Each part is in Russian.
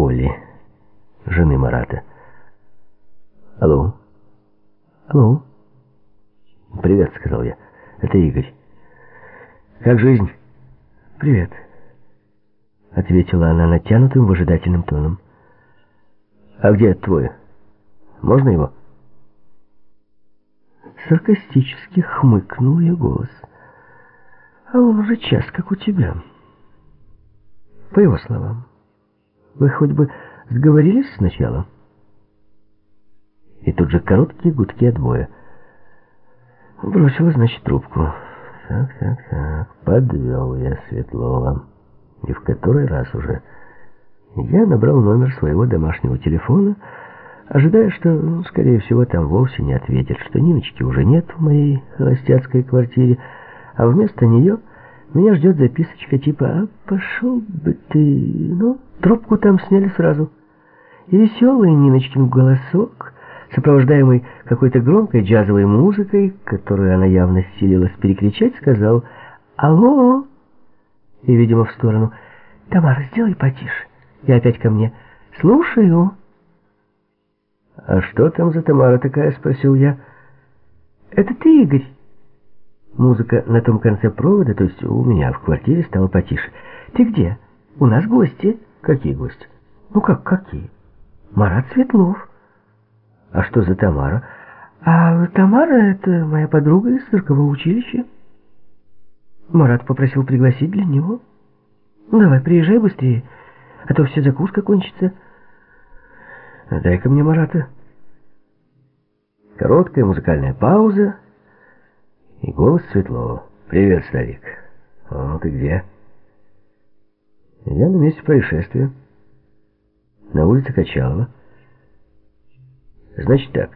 Оли, жены Марата. «Алло? Алло?» «Привет», — сказал я. «Это Игорь». «Как жизнь?» «Привет», — ответила она натянутым выжидательным тоном. «А где твой? Можно его?» Саркастически хмыкнул ее голос. «А он уже час, как у тебя». По его словам. «Вы хоть бы сговорились сначала?» И тут же короткие гудки отбоя. Бросила, значит, трубку. Так, так, так. Подвел я Светлова. И в который раз уже. Я набрал номер своего домашнего телефона, ожидая, что, ну, скорее всего, там вовсе не ответят, что Ниночки уже нет в моей холостяцкой квартире, а вместо нее меня ждет записочка типа «А пошел бы ты...» Ну, трубку там сняли сразу. И веселый Ниночкин голосок сопровождаемый какой-то громкой джазовой музыкой, которую она явно силилась перекричать, сказал «Алло!» И, видимо, в сторону «Тамара, сделай потише». И опять ко мне «Слушаю». «А что там за Тамара такая?» — спросил я. «Это ты, Игорь?» Музыка на том конце провода, то есть у меня в квартире, стала потише. «Ты где? У нас гости». «Какие гости?» «Ну как, какие?» «Марат Светлов». А что за Тамара? А Тамара — это моя подруга из циркового училища. Марат попросил пригласить для него. Ну, давай, приезжай быстрее, а то вся закуска кончится. Дай-ка мне Марата. Короткая музыкальная пауза и голос Светлова. «Привет, старик. О, ты где?» Я на месте происшествия. На улице Качалова. Значит так,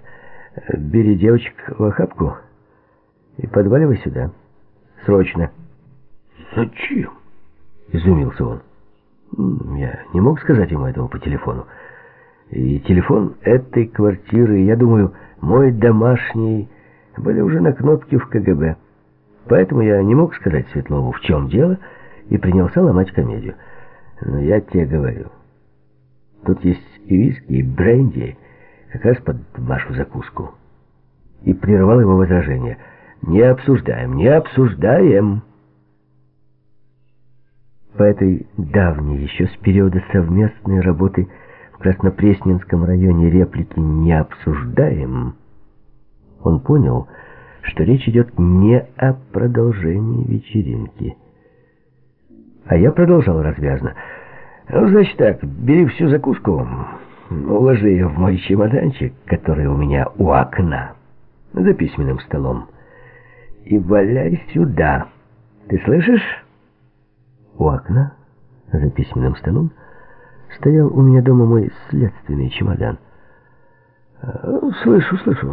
бери девочек в охапку и подваливай сюда. Срочно. Зачем? Изумился он. Я не мог сказать ему этого по телефону. И телефон этой квартиры, я думаю, мой домашний, были уже на кнопке в КГБ. Поэтому я не мог сказать Светлову, в чем дело, и принялся ломать комедию. Но я тебе говорю, тут есть и виски, и бренди, как раз под вашу закуску. И прервал его возражение. «Не обсуждаем, не обсуждаем!» По этой давней, еще с периода совместной работы в Краснопресненском районе реплики «не обсуждаем», он понял, что речь идет не о продолжении вечеринки. А я продолжал развязно. «Ну, значит так, бери всю закуску, Уложи ее в мой чемоданчик, который у меня у окна, за письменным столом, и валяй сюда. Ты слышишь? У окна, за письменным столом, стоял у меня дома мой следственный чемодан. «Э, «Слышу, слышу.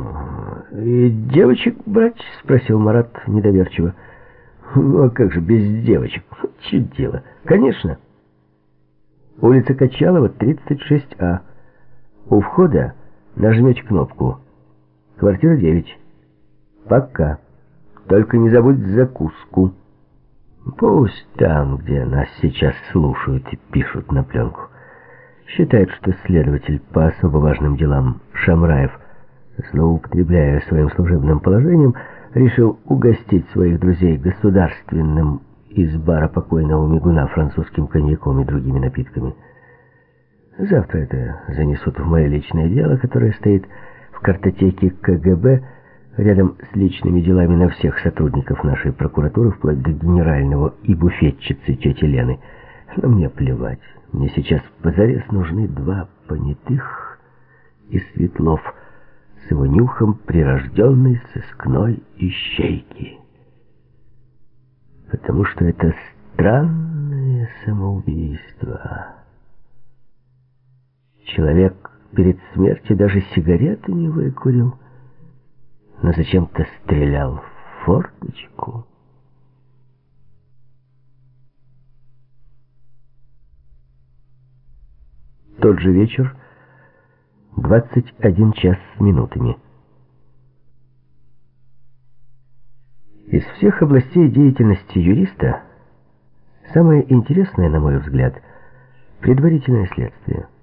И девочек брать?» — спросил Марат недоверчиво. «Ну, а как же без девочек? Чуть дело. Конечно. Улица Качалова, 36А». У входа нажмете кнопку. Квартира 9. Пока. Только не забудь закуску. Пусть там, где нас сейчас слушают и пишут на пленку. Считает, что следователь по особо важным делам Шамраев, злоупотребляя своим служебным положением, решил угостить своих друзей государственным из бара покойного мигуна французским коньяком и другими напитками. Завтра это занесут в мое личное дело, которое стоит в картотеке КГБ рядом с личными делами на всех сотрудников нашей прокуратуры, вплоть до генерального и буфетчицы тети Лены. Но мне плевать. Мне сейчас позарез нужны два понятых и Светлов с его нюхом прирожденной сыскной ищейки. Потому что это странное самоубийство... Человек перед смертью даже сигарету не выкурил, но зачем-то стрелял в форточку. Тот же вечер, 21 час с минутами. Из всех областей деятельности юриста самое интересное, на мой взгляд, предварительное следствие –